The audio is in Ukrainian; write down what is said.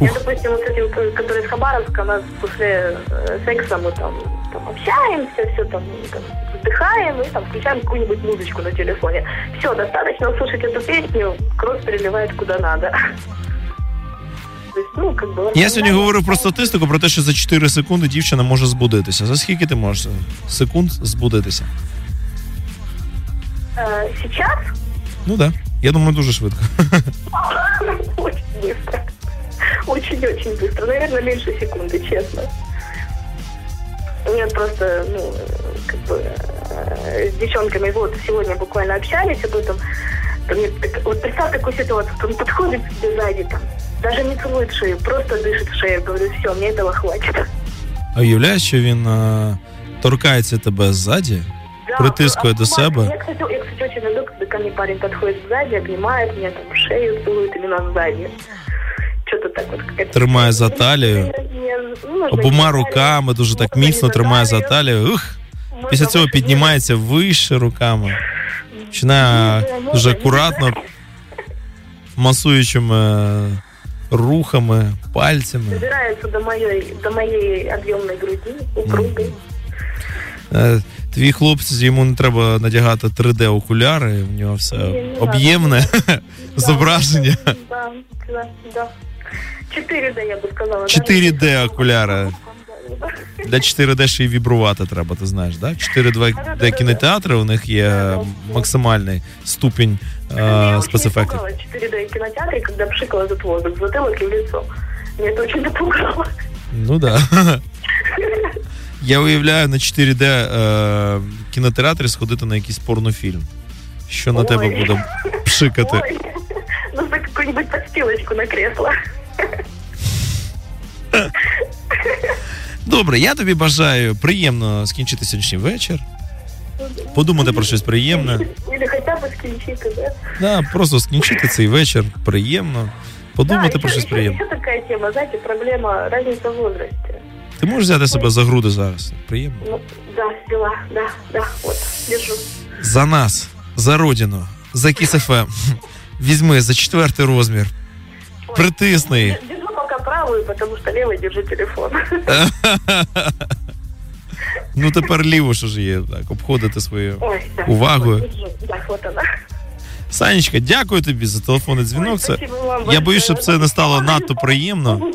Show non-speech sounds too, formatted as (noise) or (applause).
Я, допустим, вот с этим, который из Хабаровска, нас после э, секса мы там, там общаемся, все там, там вздыхаем и там включаем какую-нибудь музычку на телефоне. Все, достаточно услышать эту песню, кровь переливает куда надо. То есть, ну, как бы, Я сьогодні говорив про статистику, про те, що за 4 секунди дівчина може збудитися. За скільки ти можеш секунд збудитися? Э, сейчас Ну так. Да. Я думаю, дуже швидко. (laughs) очень быстро. Очень-очень быстро. Наверное, меньше секунды, честно. Нет, просто, ну, как бы, э, с девчонками вот сегодня буквально общались об этом. Там мне так- вот представь такую ситуацию, он подходит к тебе сзади, там, даже не целует шею, просто дышит в шею. Говорю, все, мне этого хватит. А уявляєш, що він е, торкається тебе ззаді, Да, притискує до обнимает. себе. Я, кстати, я, кстати, очень люблю, когда ко мне парень подходит сзади, обнимает меня, там, шею целует именно сзади. Что-то так вот. Тримає за талію. Ну, обома руками дуже так міцно тримає за талію. Ух! Після цього піднімається вище руками. Починає дуже акуратно, масуючими рухами, пальцями. Добирается до моей, до моей объемной груди, упругой. Е, Твій хлопець йому не треба надягати 3D окуляри, в нього все об'ємне (laughs) зображення. Да, да, да. 4D, я бы сказала. 4D окуляри. Для 4D ще й вібрувати треба, ти знаєш, да? 4D кінотеатри у них є максимальний ступінь е, спецефектів. 4D кинотеатре, когда пшикал этот воздух в затылок и в лицо. Меня это очень напугало. Ну да. Я уявляю на 4D е, кінотеатрі сходити на якийсь порнофільм. Що на Ой. тебе буде пшикати. Ой, нужно какую-нибудь подстилочку на кресло. Добре, я тобі бажаю приємно скінчити сьогоднішній вечір. Подумати про щось приємне. Или хотя бы скинчики, да? Да, просто скінчити цей вечір приємно. Подумати да, про щось приємне. Еще такая тема, знаете, проблема разница в возрасте. Ти можеш взяти себе за груди зараз. Приємно. Ну, да, взяла, да, да, вот, держу. За нас, за родину, за Кіс-ФМ. (laughs) Візьми за четвертий розмір. Притисни. Пока правую, потому что левой держу телефон. Ну тепер ліво що ж є, так, обходити свою. Увагу. Санечка, дякую тобі за телефонний дзвінок. Це я боюсь, щоб це не стало надто приємно.